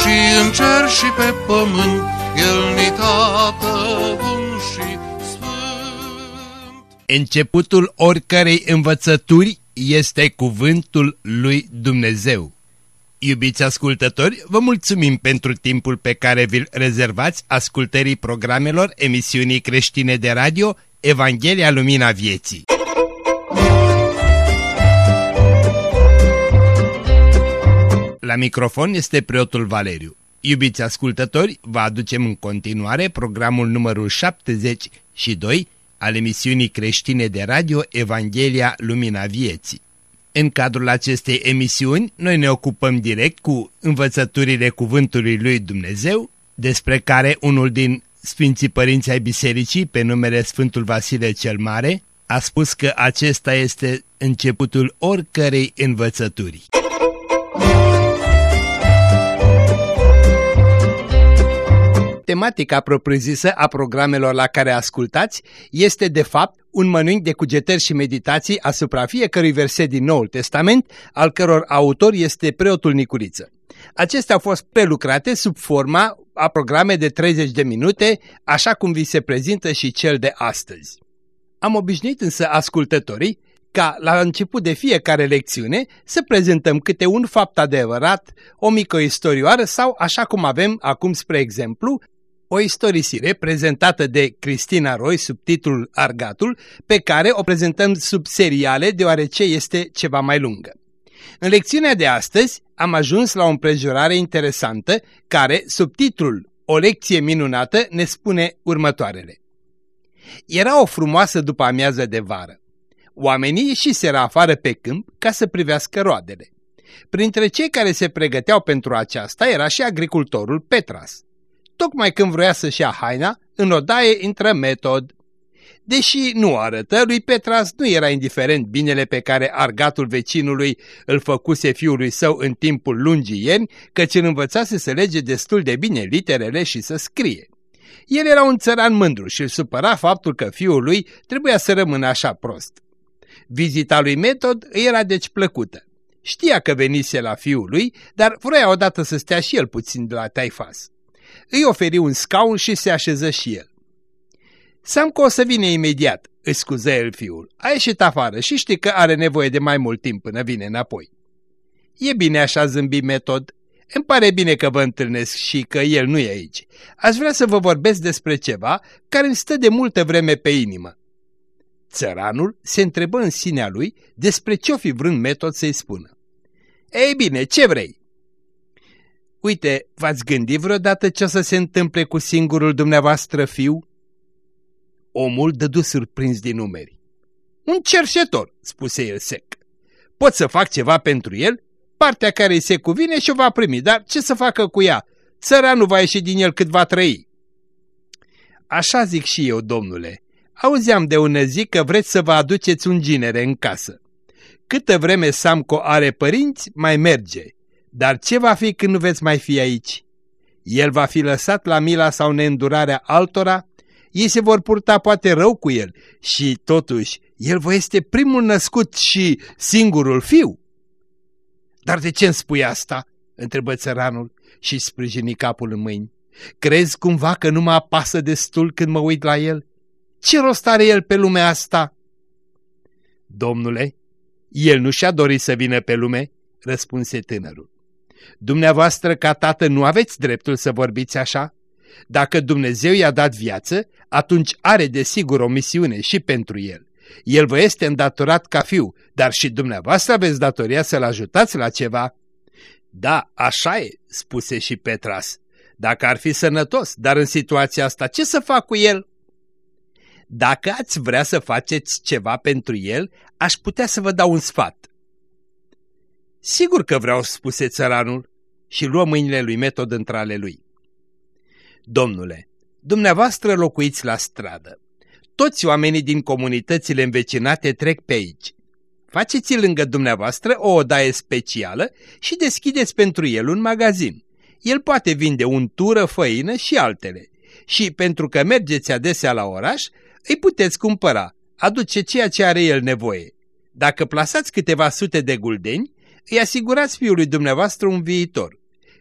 și în cer și pe pământ, El ni tată bun și sfânt. Începutul oricărei învățături este cuvântul lui Dumnezeu. Iubiți ascultători, vă mulțumim pentru timpul pe care vi-l rezervați ascultării programelor emisiunii creștine de radio Evanghelia Lumina Vieții. Microfon este preotul Valeriu. Iubiți ascultători, vă aducem în continuare programul numărul 72 al emisiunii creștine de radio Evanghelia Lumina Vieții. În cadrul acestei emisiuni, noi ne ocupăm direct cu învățăturile Cuvântului lui Dumnezeu, despre care unul din Sfinții Părinți ai Bisericii, pe numele Sfântul Vasile cel Mare, a spus că acesta este începutul oricărei învățături. Tematica propriu-zisă a programelor la care ascultați este de fapt un mănânc de cugetări și meditații asupra fiecărui verset din Noul Testament, al căror autor este preotul Nicuriță. Acestea au fost prelucrate sub forma a programe de 30 de minute, așa cum vi se prezintă și cel de astăzi. Am obișnuit însă ascultătorii ca la început de fiecare lecțiune să prezentăm câte un fapt adevărat, o mică istorioară sau, așa cum avem acum spre exemplu, o istorisire prezentată de Cristina Roy sub titlul Argatul, pe care o prezentăm sub seriale deoarece este ceva mai lungă. În lecțiunea de astăzi am ajuns la o împrejurare interesantă care, sub titlul O lecție minunată, ne spune următoarele. Era o frumoasă după amiază de vară. Oamenii ieșiseră afară pe câmp ca să privească roadele. Printre cei care se pregăteau pentru aceasta era și agricultorul Petras. Tocmai când vrea să-și ia haina, în odaie intră Metod. Deși nu arătă, lui Petras nu era indiferent binele pe care argatul vecinului îl făcuse fiului său în timpul lungii ieri, căci îl învățase să lege destul de bine literele și să scrie. El era un țăran mândru și îl supăra faptul că fiul lui trebuia să rămână așa prost. Vizita lui Metod îi era deci plăcută. Știa că venise la fiul lui, dar vrea odată să stea și el puțin de la taifas. Îi oferi un scaun și se așeză și el. Samco o să vine imediat, își scuză el fiul. A ieșit afară și știi că are nevoie de mai mult timp până vine înapoi. E bine așa zâmbi metod. Îmi pare bine că vă întâlnesc și că el nu e aici. Aș vrea să vă vorbesc despre ceva care îmi stă de multă vreme pe inimă. Țăranul se întrebă în sinea lui despre ce-o fi vrând metod să-i spună. Ei bine, ce vrei? Uite, v-ați gândit vreodată ce o să se întâmple cu singurul dumneavoastră fiu? Omul dădu surprins din numeri. Un cerșetor, spuse el sec. Pot să fac ceva pentru el? Partea care îi se cuvine și o va primi, dar ce să facă cu ea? Țăranul va ieși din el cât va trăi. Așa zic și eu, domnule. Auzeam de ună zi că vreți să vă aduceți un ginere în casă. Câtă vreme Samco are părinți, mai merge. Dar ce va fi când nu veți mai fi aici? El va fi lăsat la mila sau neîndurarea altora? Ei se vor purta poate rău cu el și, totuși, el vă este primul născut și singurul fiu. Dar de ce îmi spui asta? întrebă țăranul și sprijini capul în mâini. Crezi cumva că nu mă apasă destul când mă uit la el? Ce rost are el pe lumea asta? Domnule, el nu și-a dorit să vină pe lume, răspunse tânărul. Dumneavoastră ca tată nu aveți dreptul să vorbiți așa? Dacă Dumnezeu i-a dat viață, atunci are desigur o misiune și pentru el. El vă este îndatorat ca fiu, dar și dumneavoastră aveți datoria să-l ajutați la ceva. Da, așa e, spuse și Petras. Dacă ar fi sănătos, dar în situația asta ce să fac cu el? Dacă ați vrea să faceți ceva pentru el, aș putea să vă dau un sfat. Sigur că vreau, spuse țăranul. și luă mâinile lui Metod între ale lui. Domnule, dumneavoastră locuiți la stradă. Toți oamenii din comunitățile învecinate trec pe aici. Faceți lângă dumneavoastră o odaie specială și deschideți pentru el un magazin. El poate vinde untură, făină și altele. Și pentru că mergeți adesea la oraș, îi puteți cumpăra, aduce ceea ce are el nevoie. Dacă plasați câteva sute de guldeni, îi asigurați fiului dumneavoastră un viitor.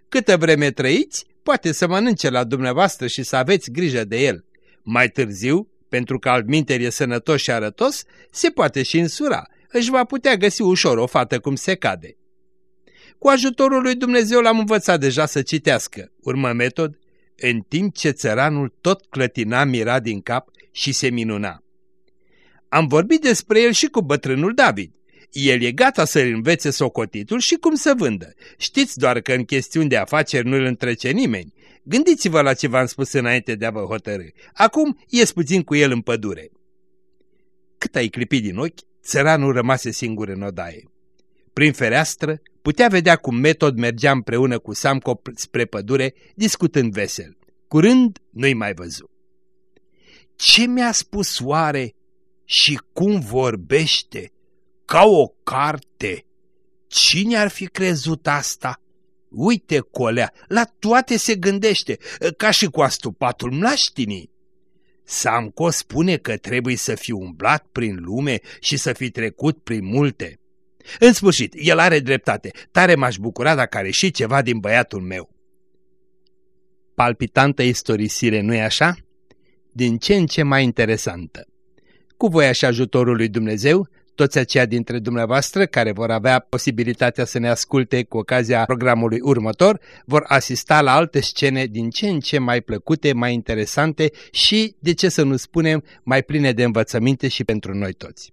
Câtă vreme trăiți, poate să mănânce la dumneavoastră și să aveți grijă de el. Mai târziu, pentru că altminteri e sănătos și arătos, se poate și însura, își va putea găsi ușor o fată cum se cade. Cu ajutorul lui Dumnezeu l-am învățat deja să citească, urmă metod, în timp ce țăranul tot clătina mira din cap și se minuna. Am vorbit despre el și cu bătrânul David. El e gata să-l învețe socotitul și cum să vândă. Știți doar că în chestiuni de afaceri nu îl întrece nimeni. Gândiți-vă la ce v-am spus înainte de a vă hotărâ. Acum ies puțin cu el în pădure. Cât ai clipit din ochi, țăranul rămase singur în odaie. Prin fereastră putea vedea cum Metod mergea împreună cu Samco spre pădure, discutând vesel. Curând nu-i mai văzut. Ce mi-a spus oare și cum vorbește? Ca o carte! Cine ar fi crezut asta? Uite, colea, la toate se gândește, ca și cu astupatul mlaștinii. Samco spune că trebuie să fi umblat prin lume și să fi trecut prin multe. În sfârșit, el are dreptate. Tare m-aș bucura dacă are și ceva din băiatul meu. Palpitantă istorisire, nu-i așa? Din ce în ce mai interesantă. Cu voia și ajutorul lui Dumnezeu, toți aceia dintre dumneavoastră care vor avea posibilitatea să ne asculte cu ocazia programului următor vor asista la alte scene din ce în ce mai plăcute, mai interesante și, de ce să nu spunem, mai pline de învățăminte și pentru noi toți.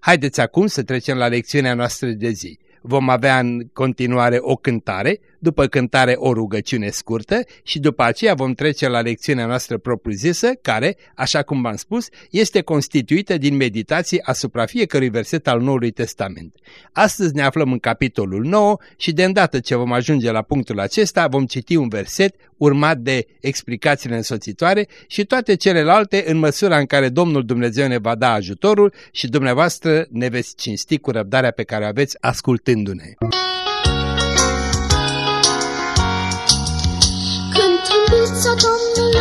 Haideți acum să trecem la lecțiunea noastră de zi. Vom avea în continuare o cântare, după cântare o rugăciune scurtă și după aceea vom trece la lecțiunea noastră propriu-zisă, care, așa cum v-am spus, este constituită din meditații asupra fiecărui verset al Noului Testament. Astăzi ne aflăm în capitolul 9 și de îndată ce vom ajunge la punctul acesta vom citi un verset urmat de explicațiile însoțitoare și toate celelalte în măsura în care Domnul Dumnezeu ne va da ajutorul și dumneavoastră ne veți cinsti cu răbdarea pe care o aveți ascultându-ne.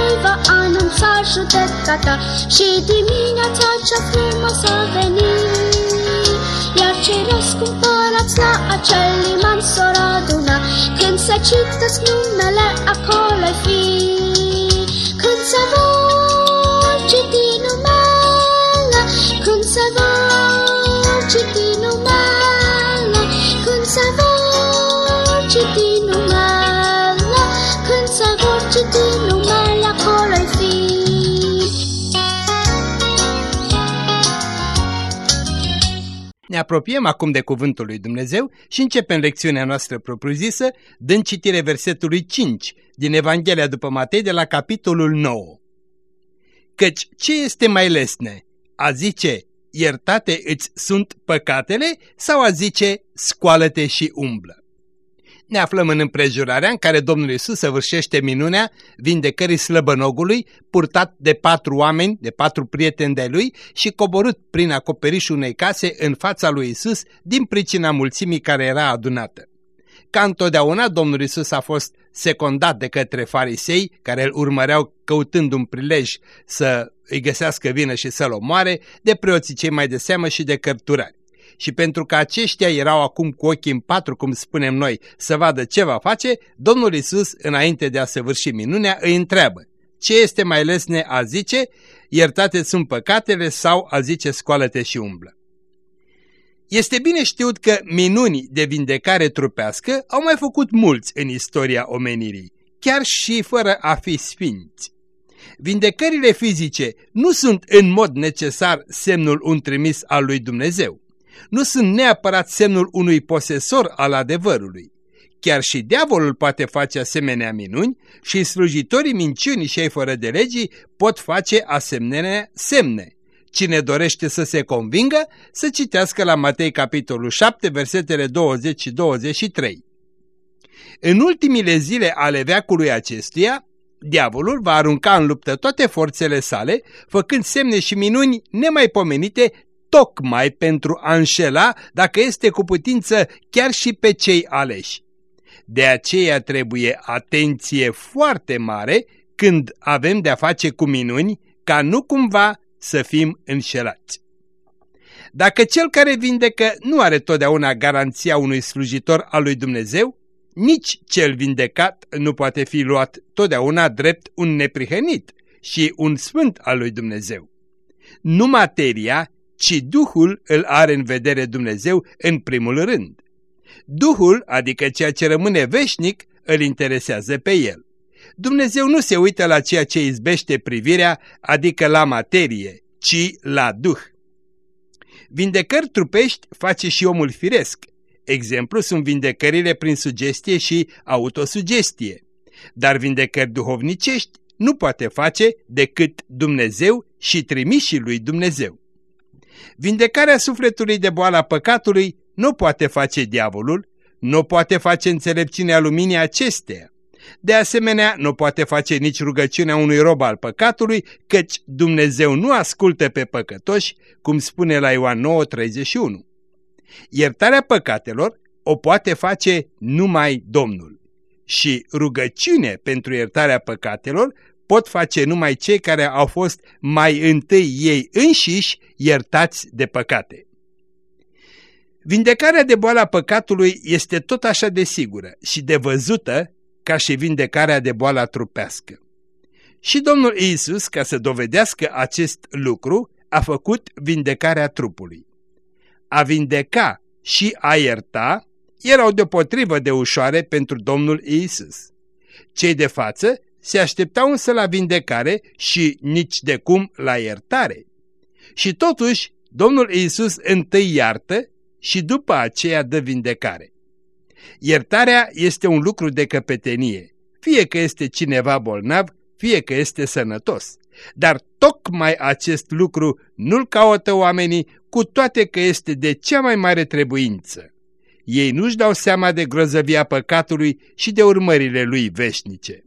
Domnului va anunța judecata Și dimineața cea frumoasă veni Iar cei răscumpărați la acel liman s-or aduna Când se citesc numele acolo fi. Când se vor apropiem acum de Cuvântul lui Dumnezeu și începem lecțiunea noastră propriu-zisă, dând citire versetului 5 din Evanghelia după Matei de la capitolul 9. Căci ce este mai lesne? A zice, iertate îți sunt păcatele sau a zice, scoală-te și umblă? Ne aflăm în împrejurarea în care Domnul Isus săvârșește minunea vindecării slăbănogului, purtat de patru oameni, de patru prieteni de lui și coborât prin acoperișul unei case în fața lui Isus din pricina mulțimii care era adunată. Ca întotdeauna, Domnul Isus a fost secundat de către farisei, care îl urmăreau căutând un prilej să îi găsească vină și să-l omoare, de preoții cei mai de seamă și de cărturari și pentru că aceștia erau acum cu ochii în patru, cum spunem noi, să vadă ce va face, Domnul Isus, înainte de a săvârși minunea, îi întreabă, ce este mai lesne a zice, iertate sunt păcatele sau a zice scoală-te și umblă. Este bine știut că minuni de vindecare trupească au mai făcut mulți în istoria omenirii, chiar și fără a fi sfinți. Vindecările fizice nu sunt în mod necesar semnul un trimis al lui Dumnezeu nu sunt neapărat semnul unui posesor al adevărului. Chiar și diavolul poate face asemenea minuni și slujitorii minciunii și ai fără de legii pot face asemenea semne. Cine dorește să se convingă, să citească la Matei capitolul 7, versetele 20 și 23. În ultimile zile ale veacului acestuia, diavolul va arunca în luptă toate forțele sale, făcând semne și minuni nemaipomenite tocmai pentru a înșela, dacă este cu putință, chiar și pe cei aleși. De aceea trebuie atenție foarte mare când avem de-a face cu minuni, ca nu cumva să fim înșelați. Dacă cel care vindecă nu are totdeauna garanția unui slujitor al lui Dumnezeu, nici cel vindecat nu poate fi luat totdeauna drept un neprihănit și un sfânt al lui Dumnezeu. Nu materia, ci Duhul îl are în vedere Dumnezeu în primul rând. Duhul, adică ceea ce rămâne veșnic, îl interesează pe el. Dumnezeu nu se uită la ceea ce izbește privirea, adică la materie, ci la Duh. Vindecări trupești face și omul firesc. Exemplu sunt vindecările prin sugestie și autosugestie. Dar vindecări duhovnicești nu poate face decât Dumnezeu și trimișii lui Dumnezeu. Vindecarea sufletului de boala păcatului nu poate face diavolul, nu poate face înțelepciunea luminii acesteia. De asemenea, nu poate face nici rugăciunea unui rob al păcatului, căci Dumnezeu nu ascultă pe păcătoși, cum spune la Ioan 9:31. Iertarea păcatelor o poate face numai Domnul. Și rugăciune pentru iertarea păcatelor pot face numai cei care au fost mai întâi ei înșiși iertați de păcate. Vindecarea de boala păcatului este tot așa de sigură și de văzută ca și vindecarea de boala trupească. Și Domnul Iisus, ca să dovedească acest lucru, a făcut vindecarea trupului. A vindeca și a ierta erau deopotrivă de ușoare pentru Domnul Iisus. Cei de față se așteptau însă la vindecare și nici de cum la iertare. Și totuși, Domnul Iisus întâi iartă și după aceea dă vindecare. Iertarea este un lucru de căpetenie, fie că este cineva bolnav, fie că este sănătos. Dar tocmai acest lucru nu-l caută oamenii, cu toate că este de cea mai mare trebuință. Ei nu-și dau seama de grozăvia păcatului și de urmările lui veșnice.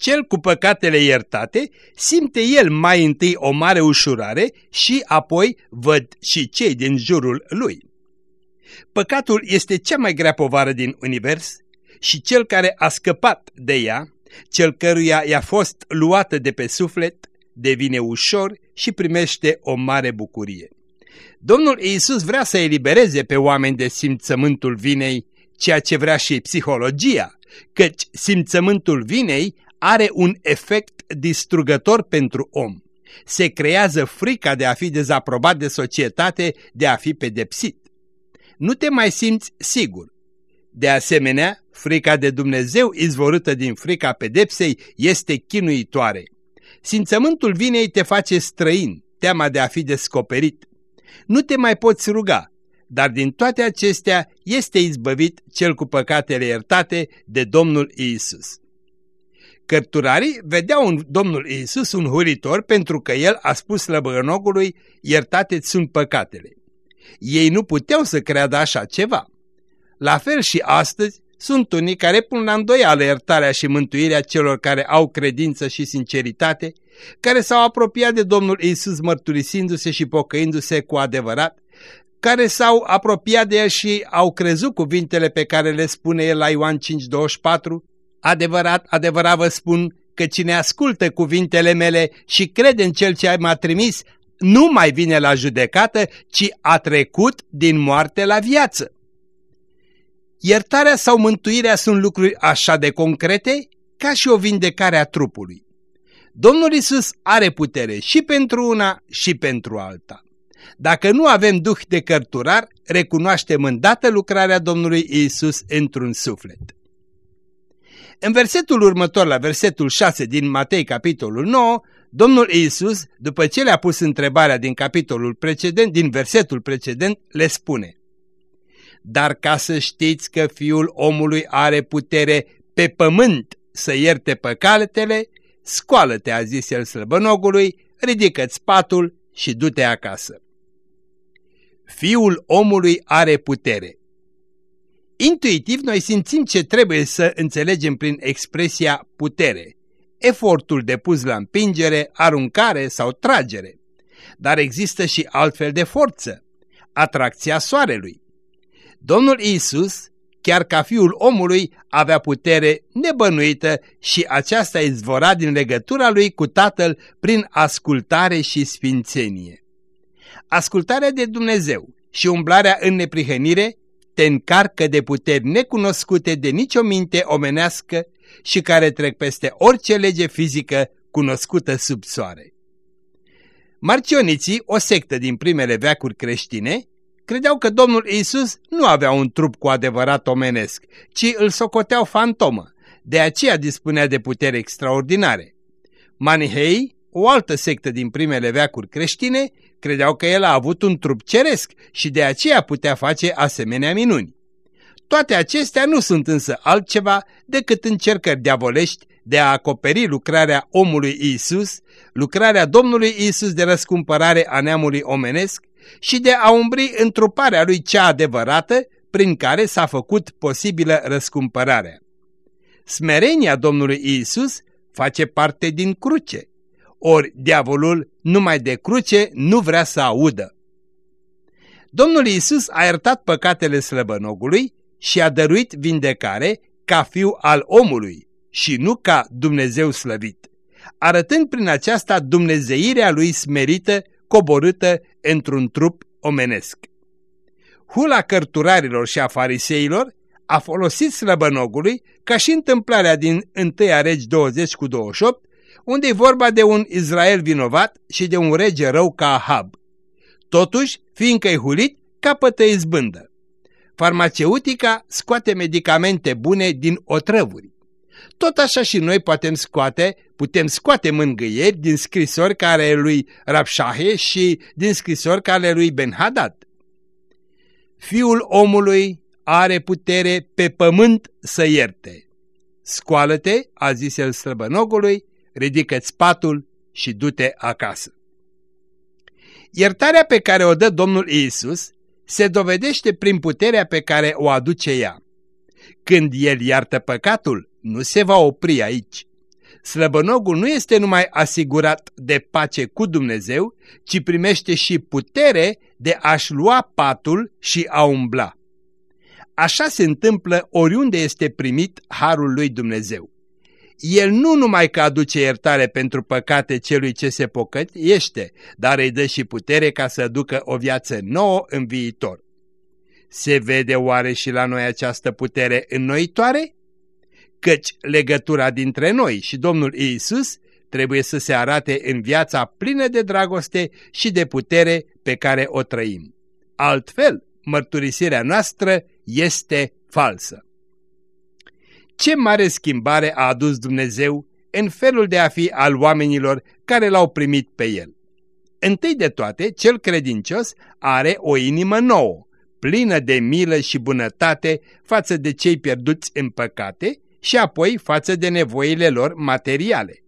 Cel cu păcatele iertate simte el mai întâi o mare ușurare și apoi văd și cei din jurul lui. Păcatul este cea mai grea povară din univers și cel care a scăpat de ea, cel căruia i-a fost luată de pe suflet, devine ușor și primește o mare bucurie. Domnul Iisus vrea să elibereze pe oameni de simțământul vinei, ceea ce vrea și psihologia, căci simțământul vinei are un efect distrugător pentru om. Se creează frica de a fi dezaprobat de societate, de a fi pedepsit nu te mai simți sigur. De asemenea, frica de Dumnezeu izvorâtă din frica pedepsei este chinuitoare. Simțământul vinei te face străin, teama de a fi descoperit. Nu te mai poți ruga, dar din toate acestea este izbăvit cel cu păcatele iertate de Domnul Iisus. Cărturarii vedeau în Domnul Iisus un huritor pentru că el a spus lăbănogului, iertate sunt păcatele. Ei nu puteau să creadă așa ceva. La fel și astăzi sunt unii care pun la îndoială iertarea și mântuirea celor care au credință și sinceritate, care s-au apropiat de Domnul Isus mărturisindu-se și pocăindu-se cu adevărat, care s-au apropiat de El și au crezut cuvintele pe care le spune El la Ioan 5:24, Adevărat, adevărat vă spun că cine ascultă cuvintele mele și crede în Cel ce m-a trimis, nu mai vine la judecată, ci a trecut din moarte la viață. Iertarea sau mântuirea sunt lucruri așa de concrete ca și o vindecare a trupului. Domnul Isus are putere și pentru una și pentru alta. Dacă nu avem duh de cărturar, recunoaștem îndată lucrarea Domnului Isus într-un suflet. În versetul următor, la versetul 6 din Matei, capitolul 9, Domnul Iisus, după ce le-a pus întrebarea din capitolul precedent, din versetul precedent, le spune Dar ca să știți că Fiul omului are putere pe pământ să ierte păcatele, scoală-te, a zis el slăbănogului, ridică-ți patul și du-te acasă. Fiul omului are putere. Intuitiv noi simțim ce trebuie să înțelegem prin expresia putere, efortul depus la împingere, aruncare sau tragere. Dar există și altfel de forță, atracția soarelui. Domnul Isus, chiar ca fiul omului, avea putere nebănuită și aceasta izvora din legătura lui cu Tatăl prin ascultare și sfințenie. Ascultarea de Dumnezeu și umblarea în neprihănire te încarcă de puteri necunoscute de nicio minte omenească și care trec peste orice lege fizică cunoscută sub soare. Marcioniții, o sectă din primele veacuri creștine, credeau că Domnul Isus nu avea un trup cu adevărat omenesc, ci îl socoteau fantomă, de aceea dispunea de puteri extraordinare. Manihei, o altă sectă din primele veacuri creștine, credeau că el a avut un trup ceresc și de aceea putea face asemenea minuni. Toate acestea nu sunt însă altceva decât încercări diavolești de a acoperi lucrarea omului Isus, lucrarea Domnului Isus de răscumpărare a neamului omenesc și de a umbri întruparea lui cea adevărată prin care s-a făcut posibilă răscumpărarea. Smerenia Domnului Isus face parte din cruce, ori diavolul numai de cruce nu vrea să audă. Domnul Isus a iertat păcatele slăbănogului și a dăruit vindecare ca fiu al omului și nu ca Dumnezeu slăvit, arătând prin aceasta dumnezeirea lui smerită, coborâtă într-un trup omenesc. Hula cărturarilor și a fariseilor a folosit slăbănogului ca și întâmplarea din 1 Regi 20 cu 28, unde e vorba de un Israel vinovat și de un rege rău ca Ahab. Totuși, fiindcă-i hulit, capătă izbândă. Farmaceutica scoate medicamente bune din otrăvuri. Tot așa și noi putem scoate, putem scoate mângâieri din scrisori care lui Rabshahe și din scrisori care lui Ben-Hadad. Fiul omului are putere pe pământ să ierte. Scoală-te, a zis el străbănogului, ridică-ți patul și du-te acasă. Iertarea pe care o dă Domnul Iisus se dovedește prin puterea pe care o aduce ea. Când El iartă păcatul, nu se va opri aici. Slăbănogul nu este numai asigurat de pace cu Dumnezeu, ci primește și putere de a-și lua patul și a umbla. Așa se întâmplă oriunde este primit harul lui Dumnezeu. El nu numai că aduce iertare pentru păcate celui ce se pocăiește, dar îi dă și putere ca să ducă o viață nouă în viitor. Se vede oare și la noi această putere înnoitoare? Căci legătura dintre noi și Domnul Iisus trebuie să se arate în viața plină de dragoste și de putere pe care o trăim. Altfel, mărturisirea noastră este falsă. Ce mare schimbare a adus Dumnezeu în felul de a fi al oamenilor care l-au primit pe El. Întâi de toate, cel credincios are o inimă nouă, plină de milă și bunătate față de cei pierduți în păcate și apoi față de nevoile lor materiale.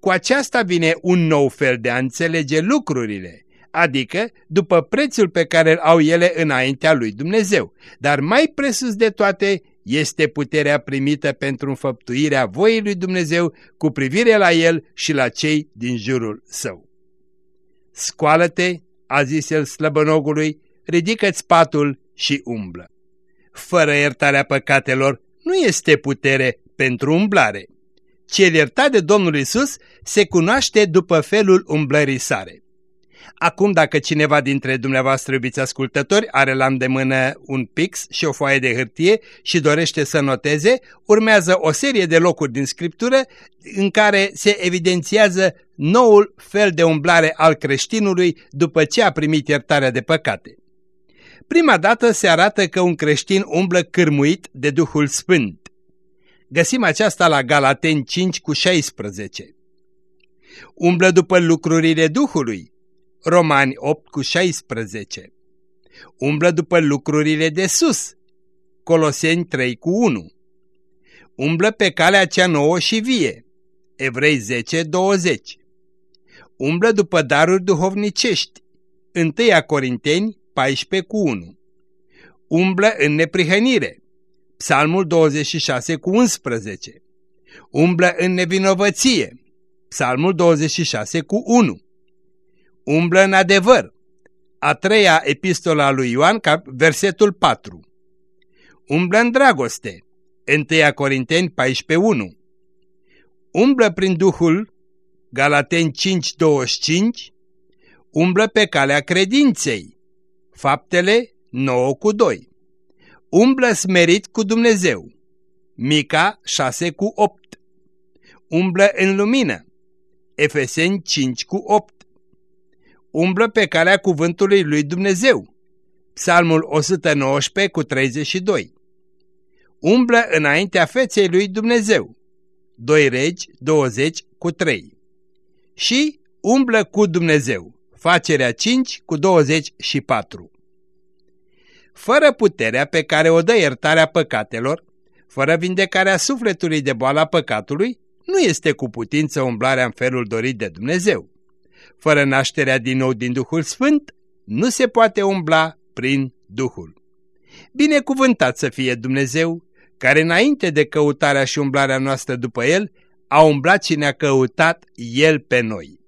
Cu aceasta vine un nou fel de a înțelege lucrurile, adică după prețul pe care îl au ele înaintea lui Dumnezeu, dar mai presus de toate este puterea primită pentru înfăptuirea voii lui Dumnezeu cu privire la el și la cei din jurul său. Scoală-te, a zis el slăbănogului, ridică-ți patul și umblă. Fără iertarea păcatelor nu este putere pentru umblare. Cel iertat de Domnul Isus se cunoaște după felul umblării sare. Acum, dacă cineva dintre dumneavoastră, iubiți ascultători, are la îndemână un pix și o foaie de hârtie și dorește să noteze, urmează o serie de locuri din Scriptură în care se evidențiază noul fel de umblare al creștinului după ce a primit iertarea de păcate. Prima dată se arată că un creștin umblă cârmuit de Duhul Sfânt. Găsim aceasta la Galateni 5 cu 16. Umblă după lucrurile Duhului, Romani 8 cu 16. Umblă după lucrurile de sus. Coloseni 3 cu 1. Umblă pe calea cea nouă și vie. Evrei 10, 20. Umblă după daruri duhovnicești. 1 Corinteni 14 cu 1. Umblă în neprihănire. Psalmul 26 cu 11. Umblă în nevinovăție. Psalmul 26 cu 1. Umblă în adevăr. A treia epistola lui Ioan, versetul 4. Umblă în dragoste. 1 Corinteni 14 1. Umblă prin Duhul, Galateni 5.25, umblă pe calea credinței, faptele 9 cu 2. Umblă smerit cu Dumnezeu, Mica 6 cu 8. Umblă în lumină, Efeseni 5 cu 8. Umblă pe calea cuvântului lui Dumnezeu, Psalmul 119 cu 32. Umblă înaintea feței lui Dumnezeu, 2 regi 20 cu 3. Și umblă cu Dumnezeu, facerea 5 cu 24. Fără puterea pe care o dă iertarea păcatelor, fără vindecarea sufletului de boala păcatului, nu este cu putință umblarea în felul dorit de Dumnezeu. Fără nașterea din nou din Duhul Sfânt, nu se poate umbla prin Duhul. Binecuvântat să fie Dumnezeu, care înainte de căutarea și umblarea noastră după El, a umblat și ne-a căutat El pe noi.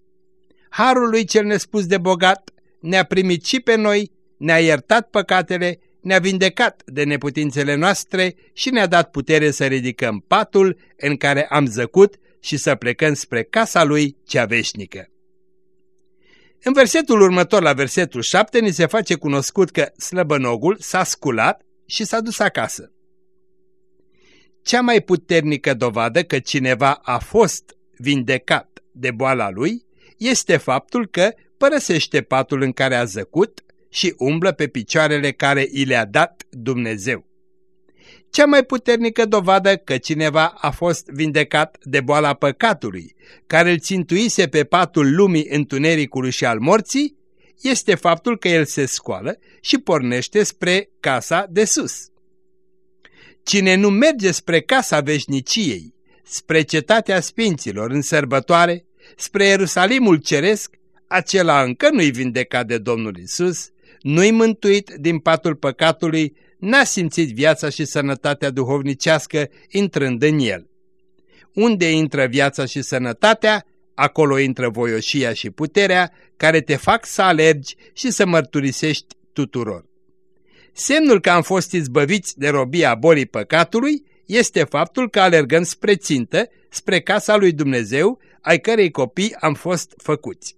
Harul lui cel nespus de bogat ne-a primit și pe noi, ne-a iertat păcatele, ne-a vindecat de neputințele noastre și ne-a dat putere să ridicăm patul în care am zăcut și să plecăm spre casa Lui cea veșnică. În versetul următor, la versetul 7, ni se face cunoscut că slăbănogul s-a sculat și s-a dus acasă. Cea mai puternică dovadă că cineva a fost vindecat de boala lui este faptul că părăsește patul în care a zăcut și umblă pe picioarele care i le-a dat Dumnezeu. Cea mai puternică dovadă că cineva a fost vindecat de boala păcatului, care îl țintuise pe patul lumii întunericului și al morții, este faptul că el se scoală și pornește spre casa de sus. Cine nu merge spre casa veșniciei, spre cetatea sfinților în sărbătoare, spre Ierusalimul ceresc, acela încă nu-i vindecat de Domnul Isus, nu-i mântuit din patul păcatului, n-a simțit viața și sănătatea duhovnicească intrând în el. Unde intră viața și sănătatea, acolo intră voioșia și puterea care te fac să alergi și să mărturisești tuturor. Semnul că am fost izbăviți de robia bolii păcatului este faptul că alergăm spre țintă, spre casa lui Dumnezeu, ai cărei copii am fost făcuți.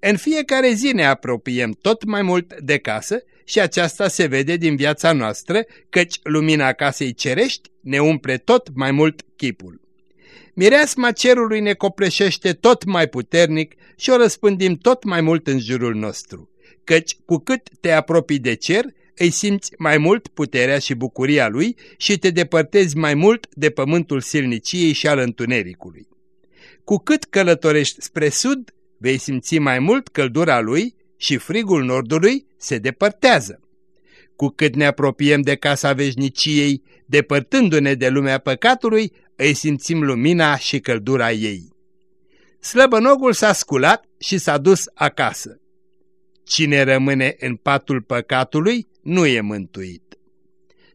În fiecare zi ne apropiem tot mai mult de casă și aceasta se vede din viața noastră, căci lumina casei cerești ne umple tot mai mult chipul. Mireasma cerului ne copleșește tot mai puternic și o răspândim tot mai mult în jurul nostru, căci cu cât te apropii de cer, îi simți mai mult puterea și bucuria lui și te depărtezi mai mult de pământul silniciei și al întunericului. Cu cât călătorești spre sud, vei simți mai mult căldura lui și frigul nordului se depărtează. Cu cât ne apropiem de casa veșniciei, depărtându-ne de lumea păcatului, îi simțim lumina și căldura ei. Slăbănogul s-a sculat și s-a dus acasă. Cine rămâne în patul păcatului nu e mântuit.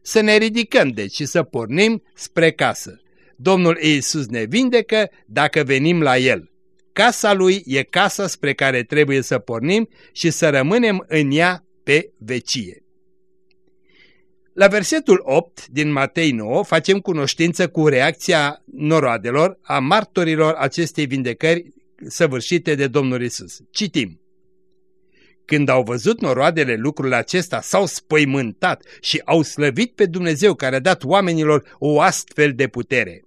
Să ne ridicăm deci și să pornim spre casă. Domnul Iisus ne vindecă dacă venim la El. Casa Lui e casa spre care trebuie să pornim și să rămânem în ea pe vecie. La versetul 8 din Matei 9 facem cunoștință cu reacția noroadelor a martorilor acestei vindecări săvârșite de Domnul Isus. Citim. Când au văzut noroadele lucrul acesta, s-au spăimântat și au slăvit pe Dumnezeu care a dat oamenilor o astfel de putere.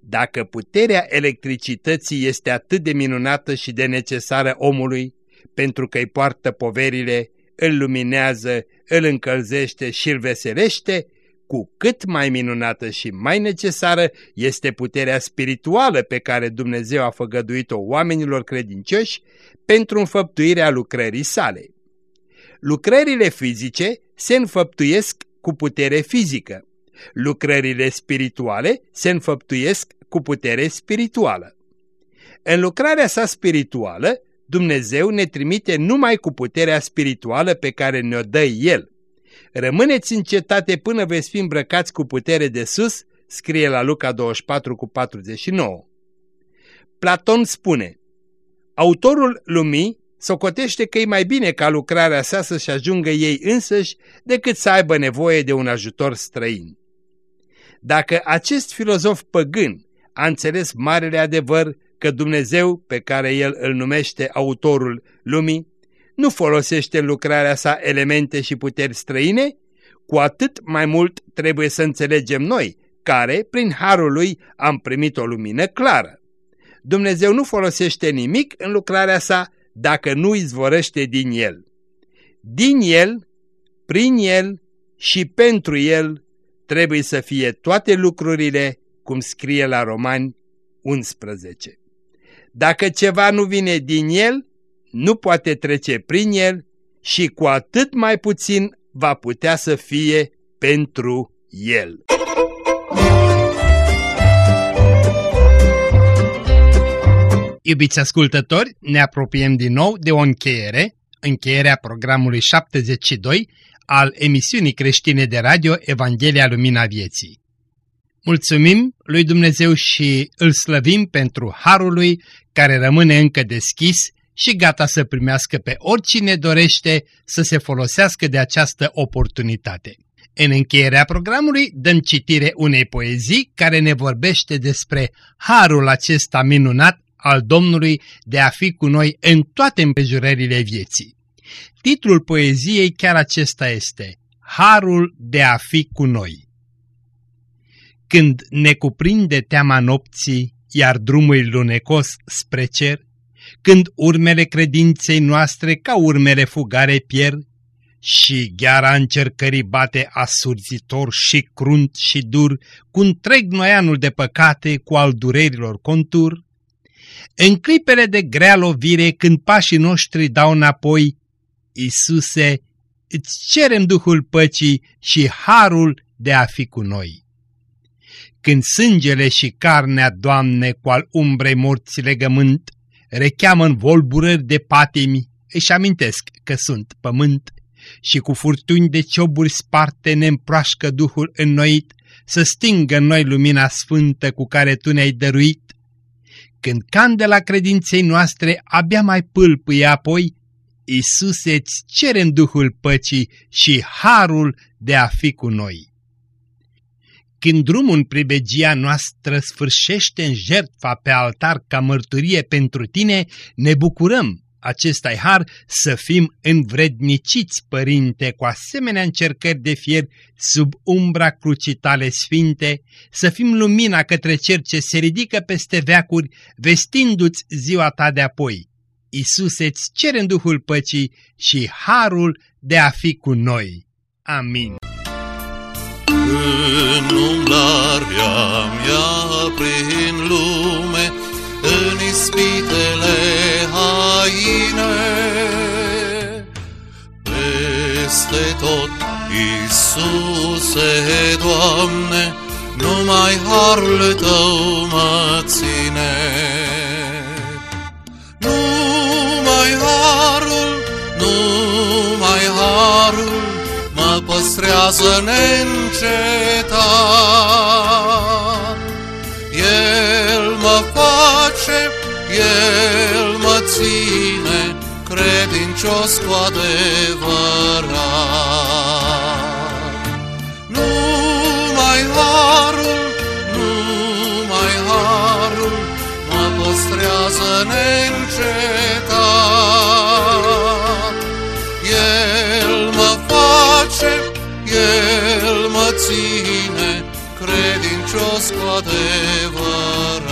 Dacă puterea electricității este atât de minunată și de necesară omului, pentru că îi poartă poverile, îl luminează, îl încălzește și îl veselește, cu cât mai minunată și mai necesară este puterea spirituală pe care Dumnezeu a făgăduit-o oamenilor credincioși pentru înfăptuirea lucrării sale. Lucrările fizice se înfăptuiesc cu putere fizică. Lucrările spirituale se înfăptuiesc cu putere spirituală. În lucrarea sa spirituală, Dumnezeu ne trimite numai cu puterea spirituală pe care ne-o dă El. Rămâneți în cetate până veți fi îmbrăcați cu putere de sus, scrie la Luca 24 cu 49. Platon spune, autorul lumii socotește că e mai bine ca lucrarea sa să-și ajungă ei însăși decât să aibă nevoie de un ajutor străin. Dacă acest filozof păgân a înțeles marele adevăr că Dumnezeu, pe care el îl numește autorul lumii, nu folosește în lucrarea sa elemente și puteri străine, cu atât mai mult trebuie să înțelegem noi, care, prin harul lui, am primit o lumină clară. Dumnezeu nu folosește nimic în lucrarea sa dacă nu izvorăște din el. Din el, prin el și pentru el trebuie să fie toate lucrurile, cum scrie la Romani 11. Dacă ceva nu vine din el, nu poate trece prin el și cu atât mai puțin va putea să fie pentru el. Iubiți ascultători, ne apropiem din nou de o încheiere, încheierea programului 72 al emisiunii creștine de radio Evanghelia Lumina Vieții. Mulțumim lui Dumnezeu și îl slăvim pentru harul lui care rămâne încă deschis și gata să primească pe oricine dorește să se folosească de această oportunitate. În încheierea programului dăm citire unei poezii care ne vorbește despre harul acesta minunat al Domnului de a fi cu noi în toate împrejurările vieții. Titlul poeziei chiar acesta este Harul de a fi cu noi. Când ne cuprinde teama nopții, iar drumul lunecos spre cer, când urmele credinței noastre ca urmele fugare pierd, și gheara încercării bate asurzitor și crunt și dur, cu întreg noianul de păcate cu al durerilor contur, în clipele de grea lovire, când pașii noștri dau înapoi, Isuse, îți cerem Duhul păcii și harul de a fi cu noi. Când sângele și carnea, Doamne, cu al umbrei morți legământ, recheamă în volburări de patimi, își amintesc că sunt pământ, și cu furtuni de cioburi sparte ne împroașcă Duhul înnoit, să stingă în noi lumina sfântă cu care Tu ne-ai dăruit, când candela credinței noastre abia mai pâlpâie apoi, Iisuse îți cere în Duhul păcii și harul de a fi cu noi. Când drumul în pribegia noastră sfârșește în jertfa pe altar ca mărturie pentru tine, ne bucurăm acesta har să fim învredniciți, Părinte, cu asemenea încercări de fier sub umbra crucii tale sfinte, să fim lumina către cer ce se ridică peste veacuri, vestindu-ți ziua ta de apoi. Iisuse, îți cere în Duhul păcii și harul de a fi cu noi. Amin. În umblarea mea prin lume, în ispitele haine. Peste tot, Iisuse, Doamne, numai harul Tău mă ține. Numai harul, numai harul, mă păstrează neîncetat. El mă face, El mă ține, credincios cu adevărat. Numai harul, numai harul, mă păstrează neîncetat. El mă ține credincios cu adevărat.